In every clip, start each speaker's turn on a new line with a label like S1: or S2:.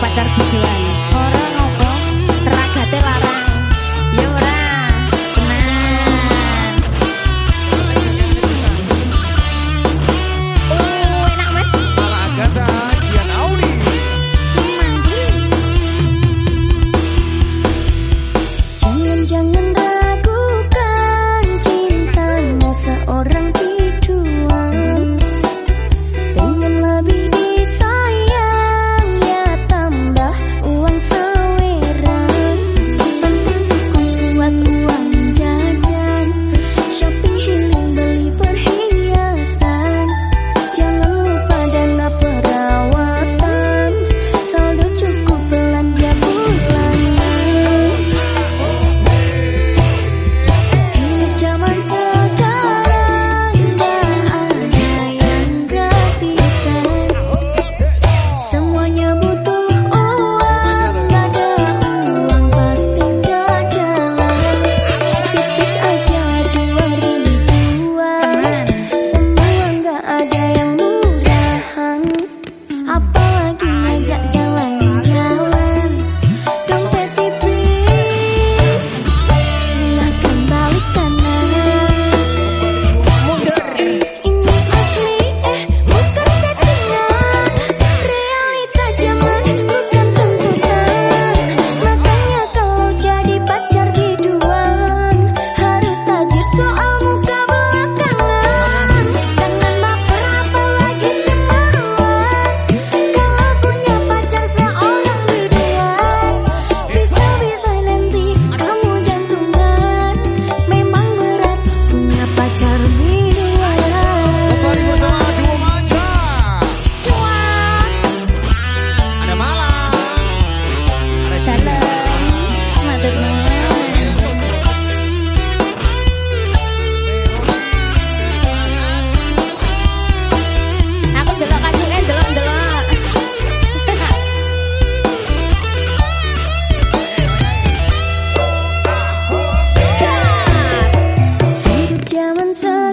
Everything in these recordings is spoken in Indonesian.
S1: pacar kucuan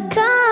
S2: come.